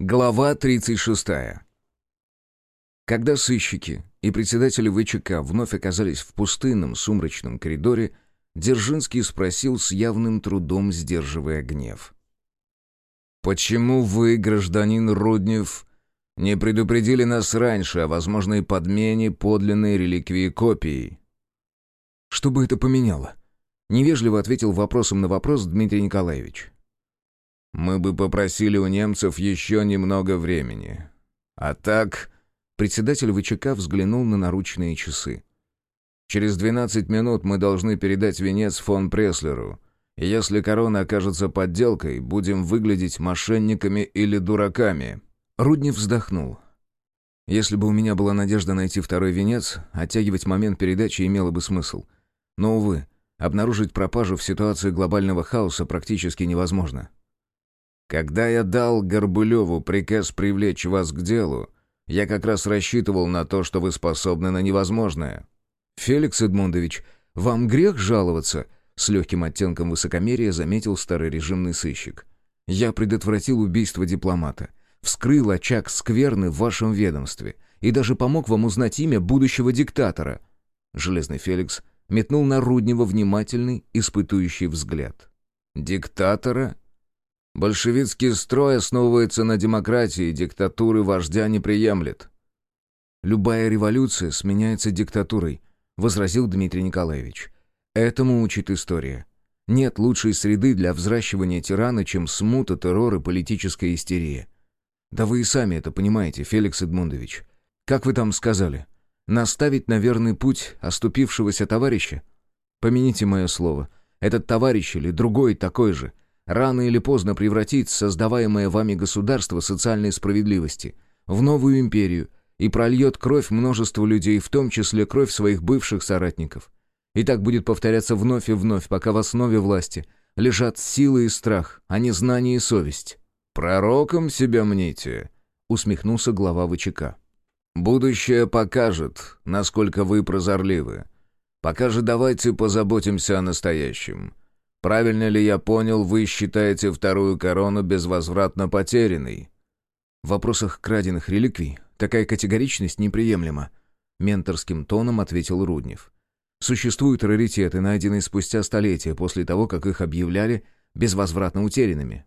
Глава 36. Когда сыщики и председатели ВЧК вновь оказались в пустынном сумрачном коридоре, Дзержинский спросил с явным трудом, сдерживая гнев. «Почему вы, гражданин Руднев, не предупредили нас раньше о возможной подмене подлинной реликвии копии?» «Что бы это поменяло?» — невежливо ответил вопросом на вопрос Дмитрий Николаевич. Мы бы попросили у немцев еще немного времени. А так...» Председатель ВЧК взглянул на наручные часы. «Через 12 минут мы должны передать венец фон Преслеру. Если корона окажется подделкой, будем выглядеть мошенниками или дураками». Руднев вздохнул. «Если бы у меня была надежда найти второй венец, оттягивать момент передачи имело бы смысл. Но, увы, обнаружить пропажу в ситуации глобального хаоса практически невозможно. Когда я дал Горбылеву приказ привлечь вас к делу, я как раз рассчитывал на то, что вы способны на невозможное. Феликс Эдмундович, вам грех жаловаться, с легким оттенком высокомерия заметил старый режимный сыщик. Я предотвратил убийство дипломата, вскрыл очаг скверны в вашем ведомстве и даже помог вам узнать имя будущего диктатора. Железный Феликс метнул на Руднева внимательный, испытующий взгляд. «Диктатора?» Большевистский строй основывается на демократии, диктатуры вождя не приемлет. «Любая революция сменяется диктатурой», — возразил Дмитрий Николаевич. «Этому учит история. Нет лучшей среды для взращивания тирана, чем смута, террор и политическая истерия. Да вы и сами это понимаете, Феликс Эдмундович. Как вы там сказали? Наставить на верный путь оступившегося товарища? Помяните мое слово. Этот товарищ или другой такой же — рано или поздно превратит создаваемое вами государство социальной справедливости в новую империю и прольет кровь множества людей, в том числе кровь своих бывших соратников. И так будет повторяться вновь и вновь, пока в основе власти лежат сила и страх, а не знание и совесть. «Пророком себя мните», — усмехнулся глава ВЧК. «Будущее покажет, насколько вы прозорливы. Пока же давайте позаботимся о настоящем. Правильно ли я понял, вы считаете вторую корону безвозвратно потерянной?» В вопросах краденных реликвий такая категоричность неприемлема, менторским тоном ответил Руднев. Существуют раритеты, найденные спустя столетия после того, как их объявляли безвозвратно утерянными.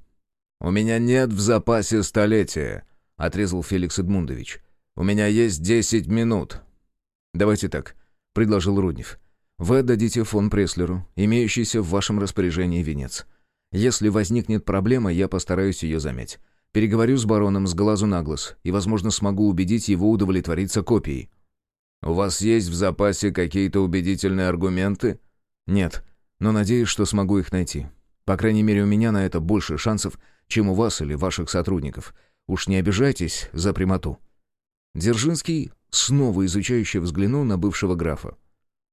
«У меня нет в запасе столетия», — отрезал Феликс Эдмундович. «У меня есть десять минут». «Давайте так», — предложил Руднев. Вы отдадите фон Преслеру, имеющийся в вашем распоряжении венец. Если возникнет проблема, я постараюсь ее замять. Переговорю с бароном с глазу на глаз и, возможно, смогу убедить его удовлетвориться копией». «У вас есть в запасе какие-то убедительные аргументы?» «Нет, но надеюсь, что смогу их найти. По крайней мере, у меня на это больше шансов, чем у вас или ваших сотрудников. Уж не обижайтесь за прямоту». Дзержинский снова изучающе взглянул на бывшего графа.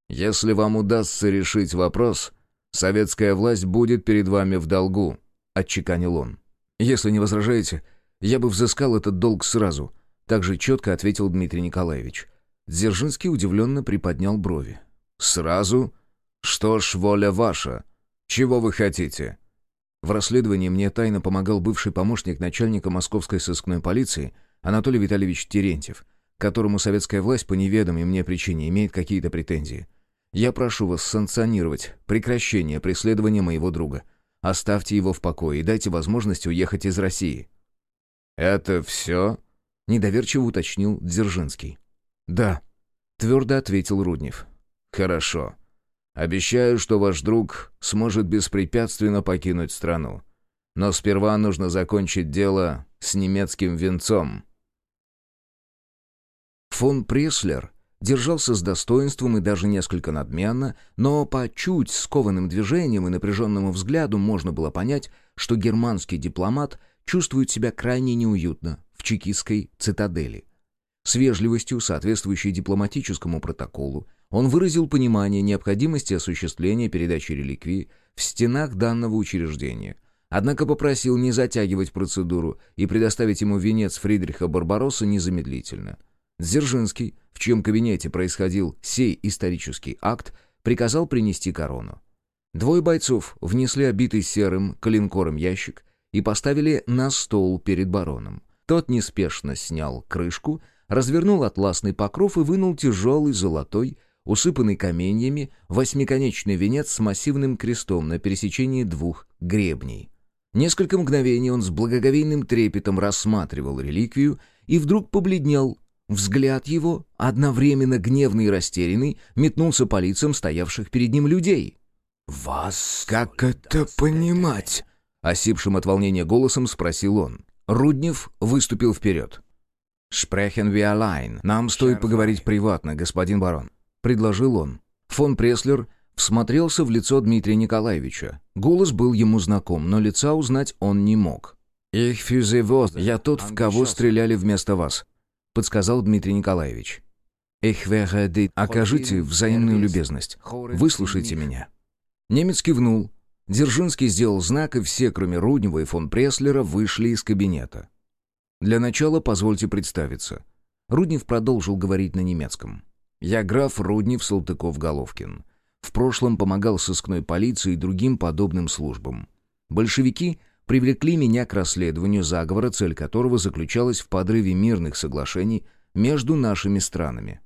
Если вам удастся решить вопрос, советская власть будет перед вами в долгу», — отчеканил он. «Если не возражаете, я бы взыскал этот долг сразу», — также четко ответил Дмитрий Николаевич. Дзержинский удивленно приподнял брови. «Сразу? Что ж, воля ваша. Чего вы хотите?» В расследовании мне тайно помогал бывший помощник начальника московской сыскной полиции Анатолий Витальевич Терентьев, которому советская власть по неведомой мне причине имеет какие-то претензии. Я прошу вас санкционировать прекращение преследования моего друга. Оставьте его в покое и дайте возможность уехать из России». «Это все?» — недоверчиво уточнил Дзержинский. «Да», — твердо ответил Руднев. «Хорошо. Обещаю, что ваш друг сможет беспрепятственно покинуть страну. Но сперва нужно закончить дело с немецким венцом». Фон Преслер держался с достоинством и даже несколько надменно, но по чуть скованным движениям и напряженному взгляду можно было понять, что германский дипломат чувствует себя крайне неуютно в чекистской цитадели. С вежливостью, соответствующей дипломатическому протоколу, он выразил понимание необходимости осуществления передачи реликвии в стенах данного учреждения, однако попросил не затягивать процедуру и предоставить ему венец Фридриха Барбаросса незамедлительно – Дзержинский, в чьем кабинете происходил сей исторический акт, приказал принести корону. Двое бойцов внесли обитый серым коленкором ящик и поставили на стол перед бароном. Тот неспешно снял крышку, развернул атласный покров и вынул тяжелый золотой, усыпанный каменьями, восьмиконечный венец с массивным крестом на пересечении двух гребней. Несколько мгновений он с благоговейным трепетом рассматривал реликвию и вдруг побледнел. Взгляд его, одновременно гневный и растерянный, метнулся по лицам стоявших перед ним людей. «Вас как это понимать?» — осипшим от волнения голосом спросил он. Руднев выступил вперед. «Шпрехен wir Нам стоит поговорить приватно, господин барон», — предложил он. Фон Преслер всмотрелся в лицо Дмитрия Николаевича. Голос был ему знаком, но лица узнать он не мог. «Их фюзевоз, я тот, в кого стреляли вместо вас», — подсказал Дмитрий Николаевич. «Их вегади, окажите взаимную любезность. Выслушайте меня». Немец кивнул, Дзержинский сделал знак, и все, кроме Руднева и фон Преслера, вышли из кабинета. «Для начала позвольте представиться». Руднев продолжил говорить на немецком. «Я граф Руднев Салтыков-Головкин. В прошлом помогал сыскной полиции и другим подобным службам. Большевики привлекли меня к расследованию заговора, цель которого заключалась в подрыве мирных соглашений между нашими странами.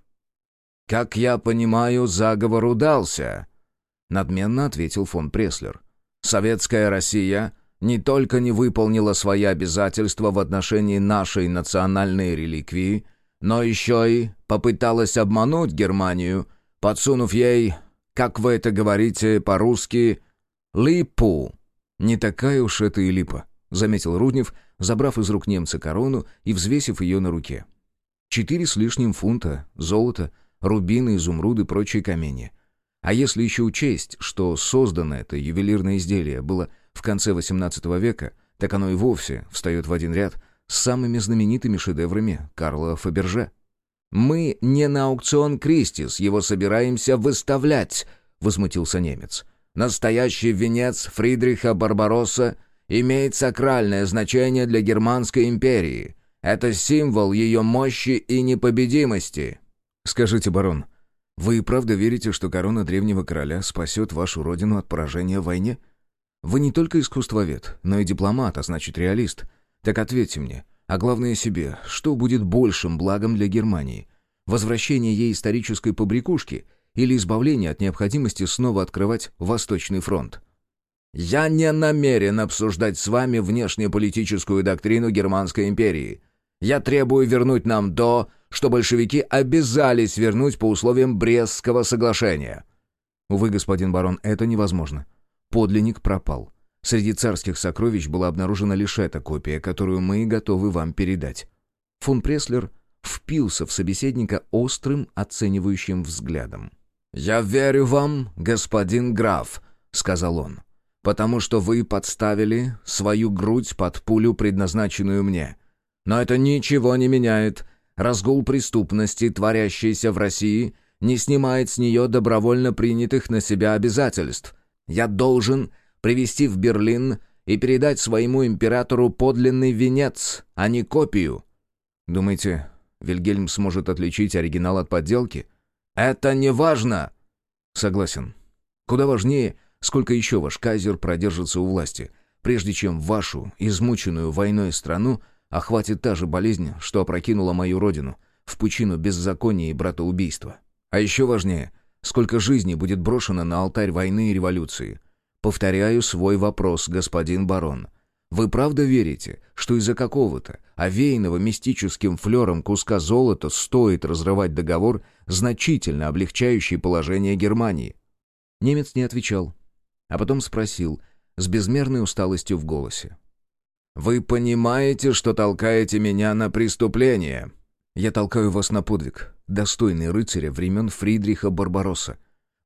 «Как я понимаю, заговор удался», — надменно ответил фон Преслер. Советская Россия не только не выполнила свои обязательства в отношении нашей национальной реликвии, но еще и попыталась обмануть Германию, подсунув ей, как вы это говорите по-русски, липу. «Не такая уж это и липа», — заметил Руднев, забрав из рук немца корону и взвесив ее на руке. Четыре с лишним фунта, золото, рубины, изумруды, прочие камни — а если еще учесть, что создано это ювелирное изделие было в конце XVIII века, так оно и вовсе встает в один ряд с самыми знаменитыми шедеврами Карла Фаберже. «Мы не на аукцион Кристис его собираемся выставлять», — возмутился немец. «Настоящий венец Фридриха Барбаросса имеет сакральное значение для Германской империи. Это символ ее мощи и непобедимости». «Скажите, барон, вы и правда верите, что корона древнего короля спасет вашу родину от поражения в войне? Вы не только искусствовед, но и дипломат, а значит реалист. Так ответьте мне, а главное себе, что будет большим благом для Германии? Возвращение ей исторической побрякушки или избавление от необходимости снова открывать Восточный фронт? «Я не намерен обсуждать с вами внешнеполитическую доктрину Германской империи. Я требую вернуть нам до что большевики обязались вернуть по условиям Брестского соглашения. Увы, господин барон, это невозможно. Подлинник пропал. Среди царских сокровищ была обнаружена лишь эта копия, которую мы готовы вам передать. Фон Преслер впился в собеседника острым, оценивающим взглядом. «Я верю вам, господин граф», — сказал он, «потому что вы подставили свою грудь под пулю, предназначенную мне. Но это ничего не меняет Разгул преступности, творящейся в России, не снимает с нее добровольно принятых на себя обязательств. Я должен привести в Берлин и передать своему императору подлинный венец, а не копию. Думаете, Вильгельм сможет отличить оригинал от подделки? Это не важно. Согласен. Куда важнее, сколько еще ваш кайзер продержится у власти, прежде чем вашу, измученную войной страну, охватит та же болезнь, что опрокинула мою родину, в пучину беззакония и братоубийства. А еще важнее, сколько жизней будет брошено на алтарь войны и революции. Повторяю свой вопрос, господин барон. Вы правда верите, что из-за какого-то, овеянного мистическим флером куска золота стоит разрывать договор, значительно облегчающий положение Германии? Немец не отвечал, а потом спросил с безмерной усталостью в голосе. Вы понимаете, что толкаете меня на преступление?» «Я толкаю вас на подвиг, достойный рыцаря времен Фридриха Барбаросса.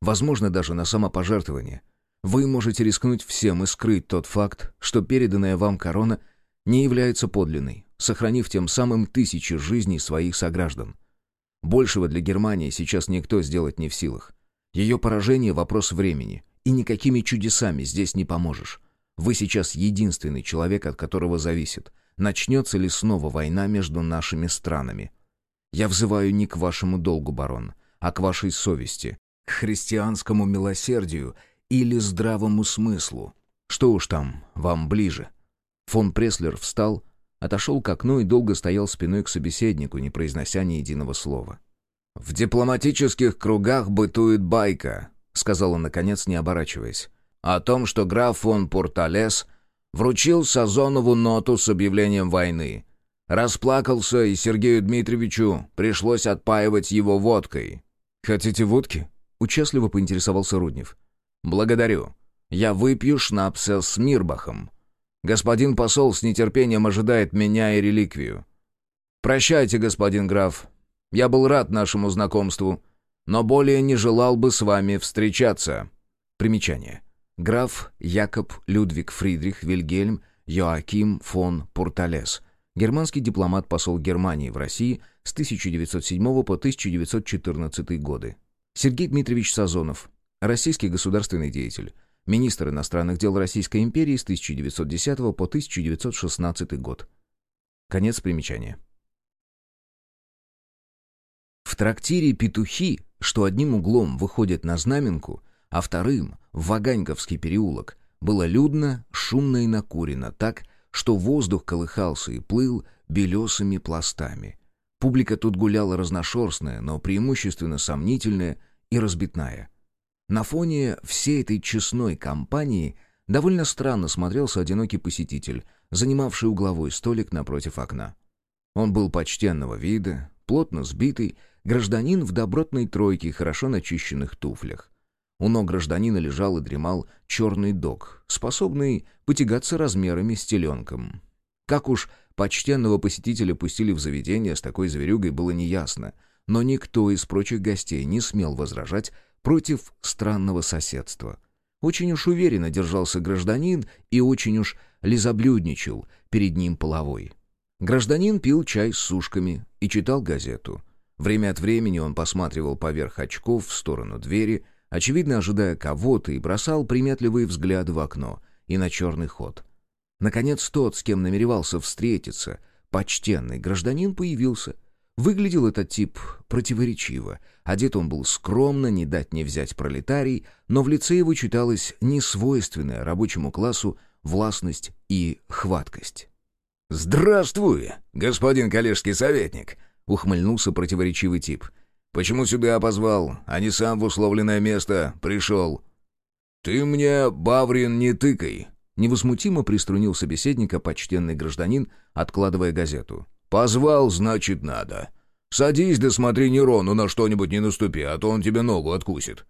Возможно, даже на самопожертвование. Вы можете рискнуть всем и скрыть тот факт, что переданная вам корона не является подлинной, сохранив тем самым тысячи жизней своих сограждан. Большего для Германии сейчас никто сделать не в силах. Ее поражение — вопрос времени, и никакими чудесами здесь не поможешь. Вы сейчас единственный человек, от которого зависит, начнется ли снова война между нашими странами. Я взываю не к вашему долгу, барон, а к вашей совести, к христианскому милосердию или здравому смыслу. Что уж там, вам ближе». Фон Преслер встал, отошел к окну и долго стоял спиной к собеседнику, не произнося ни единого слова. «В дипломатических кругах бытует байка», — сказал он, наконец, не оборачиваясь, «о том, что граф фон Порталес вручил Сазонову ноту с объявлением войны. Расплакался, и Сергею Дмитриевичу пришлось отпаивать его водкой». «Хотите водки?» — участливо поинтересовался Руднев. «Благодарю. Я выпью шнапса с Мирбахом. Господин посол с нетерпением ожидает меня и реликвию. Прощайте, господин граф. Я был рад нашему знакомству, но более не желал бы с вами встречаться». Примечание. Граф Якоб Людвиг Фридрих Вильгельм Йоаким фон Пурталес. Германский дипломат-посол Германии в России с 1907 по 1914 годы. Сергей Дмитриевич Сазонов. Российский государственный деятель. Министр иностранных дел Российской империи с 1910 по 1916 год. Конец примечания. В трактире «Петухи», что одним углом выходит на Знаменку, а вторым — в Ваганьковский переулок, было людно, шумно и накурено так, что воздух колыхался и плыл белесыми пластами. Публика тут гуляла разношерстная, но преимущественно сомнительная и разбитная. На фоне всей этой честной компании довольно странно смотрелся одинокий посетитель, занимавший угловой столик напротив окна. Он был почтенного вида, плотно сбитый, Гражданин в добротной тройке и хорошо начищенных туфлях. У ног гражданина лежал и дремал черный дог, способный потягаться размерами с теленком. Как уж почтенного посетителя пустили в заведение с такой зверюгой, было неясно, но никто из прочих гостей не смел возражать против странного соседства. Очень уж уверенно держался гражданин и очень уж лизоблюдничал перед ним половой. Гражданин пил чай с сушками и читал газету. Время от времени он посматривал поверх очков в сторону двери, очевидно ожидая кого-то, и бросал приметливые взгляды в окно и на черный ход. Наконец тот, с кем намеревался встретиться, почтенный гражданин появился. Выглядел этот тип противоречиво. Одет он был скромно, не дать не взять пролетарий, но в лице его читалась несвойственная рабочему классу властность и хваткость. «Здравствуй, господин коллежский советник!» — ухмыльнулся противоречивый тип. «Почему сюда позвал, а не сам в условленное место пришел?» «Ты мне, Баврин, не тыкай!» Невозмутимо приструнил собеседника почтенный гражданин, откладывая газету. «Позвал, значит, надо. Садись да смотри Нерону на что-нибудь не наступи, а то он тебе ногу откусит».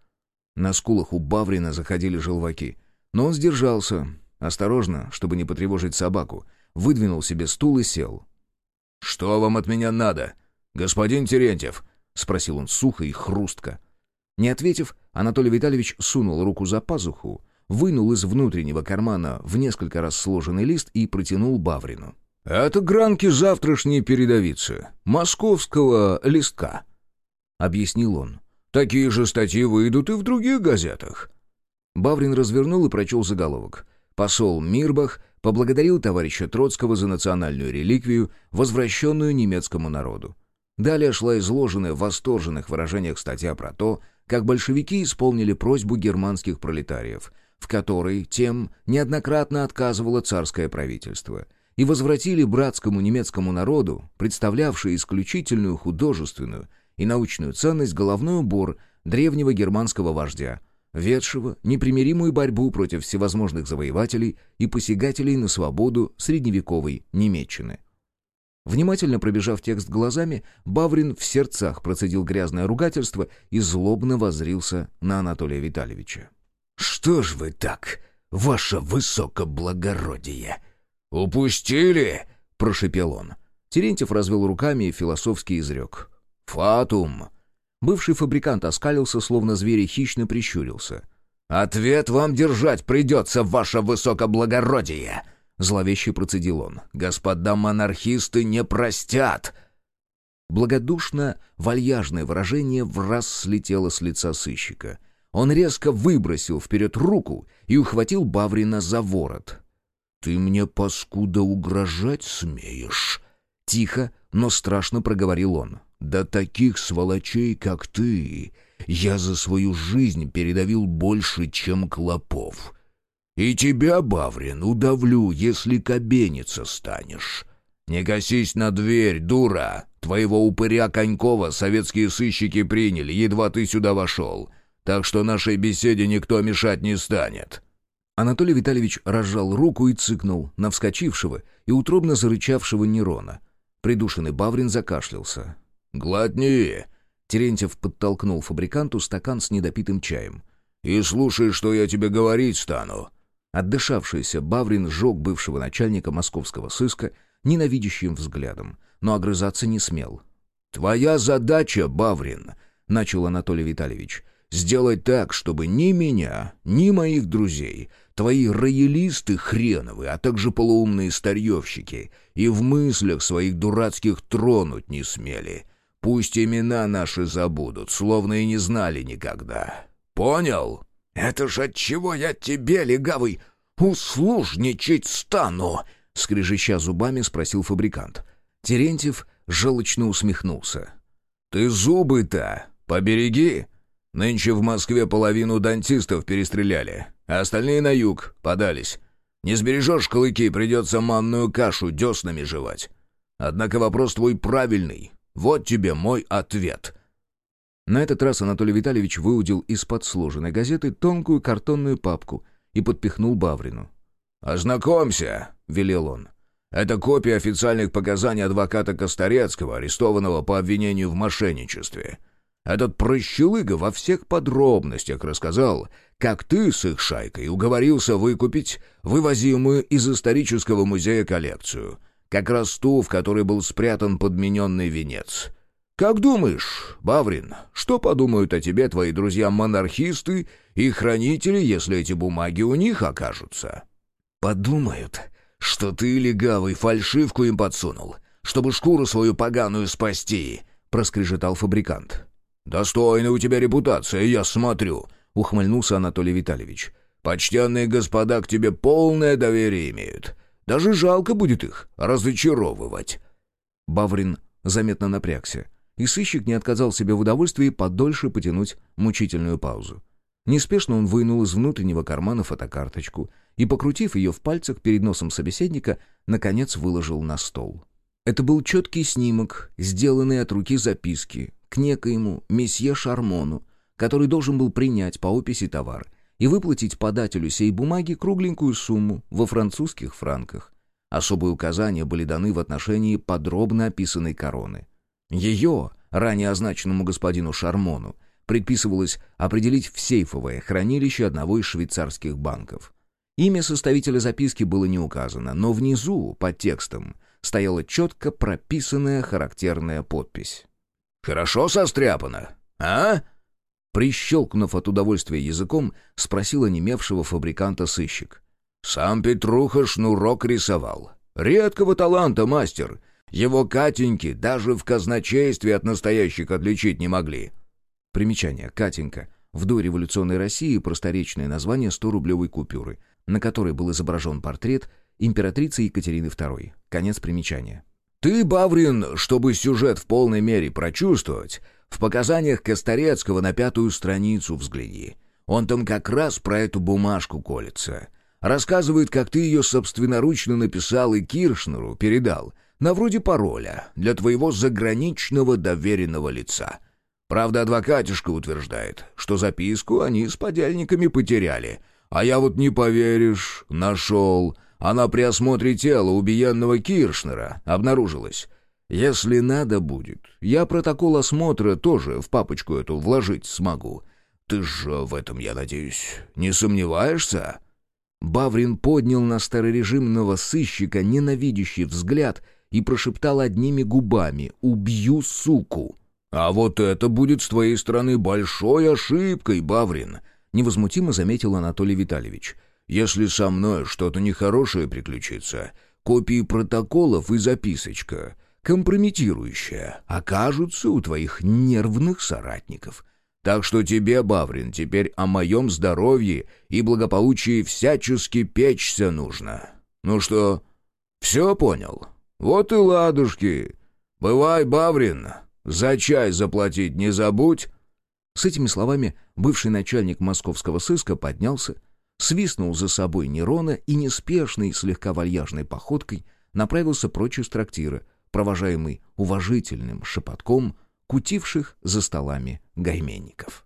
На скулах у Баврина заходили желваки. Но он сдержался, осторожно, чтобы не потревожить собаку, выдвинул себе стул и сел. «Что вам от меня надо?» «Господин Терентьев», — спросил он сухо и хрустко. Не ответив, Анатолий Витальевич сунул руку за пазуху, вынул из внутреннего кармана в несколько раз сложенный лист и протянул Баврину. «Это гранки завтрашней передовицы, московского листка», — объяснил он. «Такие же статьи выйдут и в других газетах». Баврин развернул и прочел заголовок. Посол Мирбах поблагодарил товарища Троцкого за национальную реликвию, возвращенную немецкому народу. Далее шла изложенная в восторженных выражениях статья про то, как большевики исполнили просьбу германских пролетариев, в которой тем неоднократно отказывало царское правительство, и возвратили братскому немецкому народу, представлявший исключительную художественную и научную ценность головной убор древнего германского вождя, ведшего непримиримую борьбу против всевозможных завоевателей и посягателей на свободу средневековой Немеччины. Внимательно пробежав текст глазами, Баврин в сердцах процедил грязное ругательство и злобно возрился на Анатолия Витальевича. «Что ж вы так, ваше высокоблагородие?» «Упустили!» — прошепел он. Терентьев развел руками и философски изрек. «Фатум!» Бывший фабрикант оскалился, словно зверь и хищно прищурился. «Ответ вам держать придется, ваше высокоблагородие!» Зловеще процедил он. «Господа монархисты не простят!» Благодушно вальяжное выражение враз слетело с лица сыщика. Он резко выбросил вперед руку и ухватил Баврина за ворот. «Ты мне, паскуда, угрожать смеешь?» Тихо, но страшно проговорил он. «Да таких сволочей, как ты, я за свою жизнь передавил больше, чем клопов. И тебя, Баврин, удавлю, если кабеница станешь». «Не косись на дверь, дура! Твоего упыря Конькова советские сыщики приняли, едва ты сюда вошел. Так что нашей беседе никто мешать не станет». Анатолий Витальевич разжал руку и цыкнул на вскочившего и утробно зарычавшего Нерона. Придушенный Баврин закашлялся. «Глотни!» Терентьев подтолкнул фабриканту стакан с недопитым чаем. «И слушай, что я тебе говорить стану». Отдышавшийся Баврин сжег бывшего начальника московского сыска ненавидящим взглядом, но огрызаться не смел. «Твоя задача, Баврин», — начал Анатолий Витальевич, — «сделать так, чтобы ни меня, ни моих друзей, твои роялисты хреновы, а также полуумные старьевщики, и в мыслях своих дурацких тронуть не смели. Пусть имена наши забудут, словно и не знали никогда. Понял? Это ж от чего я тебе, легавый, услужничать стану? Скрежеща зубами, спросил фабрикант. Терентьев желчно усмехнулся. «Ты зубы-то побереги! Нынче в Москве половину дантистов перестреляли, а остальные на юг подались. Не сбережешь клыки, придется манную кашу деснами жевать. Однако вопрос твой правильный. Вот тебе мой ответ». На этот раз Анатолий Витальевич выудил из-под сложенной газеты тонкую картонную папку и подпихнул Баврину. «Ознакомься», — велел он. «Это копия официальных показаний адвоката Косторецкого, арестованного по обвинению в мошенничестве. Этот прощелыга во всех подробностях рассказал, как ты с их шайкой уговорился выкупить вывозимую из исторического музея коллекцию, как раз ту, в которой был спрятан подмененный венец. Как думаешь, Баврин, что подумают о тебе твои друзья-монархисты и хранители, если эти бумаги у них окажутся?» «Подумают, что ты, легавый, фальшивку им подсунул, чтобы шкуру свою поганую спасти», — проскрежетал фабрикант. «Достойная у тебя репутация, я смотрю», — ухмыльнулся Анатолий Витальевич. «Почтенные господа к тебе полное доверие имеют. Даже жалко будет их разочаровывать». Баврин заметно напрягся, и сыщик не отказал себе в удовольствии подольше потянуть мучительную паузу. Неспешно он вынул из внутреннего кармана фотокарточку и, покрутив ее в пальцах перед носом собеседника, наконец выложил на стол. Это был четкий снимок, сделанный от руки записки к некоему месье Шармону, который должен был принять по описи товар и выплатить подателю сей бумаги кругленькую сумму во французских франках. Особые указания были даны в отношении подробно описанной короны. Ее, ранее означенному господину Шармону, предписывалось определить в сейфовое хранилище одного из швейцарских банков. Имя составителя записки было не указано, но внизу, под текстом, стояла четко прописанная характерная подпись. «Хорошо состряпано, а?» Прищелкнув от удовольствия языком, спросил онемевшего фабриканта сыщик. «Сам Петруха шнурок рисовал. Редкого таланта мастер. Его Катеньки даже в казначействе от настоящих отличить не могли. Примечание. Катенька. В дореволюционной России просторечное название 100-рублевой купюры, на которой был изображен портрет императрицы Екатерины II. Конец примечания. «Ты, Баврин, чтобы сюжет в полной мере прочувствовать, в показаниях Косторецкого на пятую страницу взгляни. Он там как раз про эту бумажку колется. Рассказывает, как ты ее собственноручно написал и Киршнеру передал, на вроде пароля, для твоего заграничного доверенного лица. Правда, адвокатишка утверждает, что записку они с подельниками потеряли. А я вот не поверишь, нашел. Она при осмотре тела убиенного Киршнера обнаружилась. Если надо будет, я протокол осмотра тоже в папочку эту вложить смогу. Ты же в этом, я надеюсь, не сомневаешься?» Баврин поднял на старорежимного сыщика ненавидящий взгляд и прошептал одними губами «Убью суку!» «А вот это будет с твоей стороны большой ошибкой, Баврин», — невозмутимо заметил Анатолий Витальевич. «Если со мной что-то нехорошее приключится, копии протоколов и записочка, компрометирующая, окажутся у твоих нервных соратников. Так что тебе, Баврин, теперь о моем здоровье и благополучии всячески печься нужно. Ну что, все понял? Вот и ладушки. Бывай, Баврин». За чай заплатить не забудь!» С этими словами бывший начальник московского сыска поднялся, свистнул за собой Нерона и неспешной, слегка вальяжной походкой направился прочь из трактира, провожаемый уважительным шепотком кутивших за столами гайменников.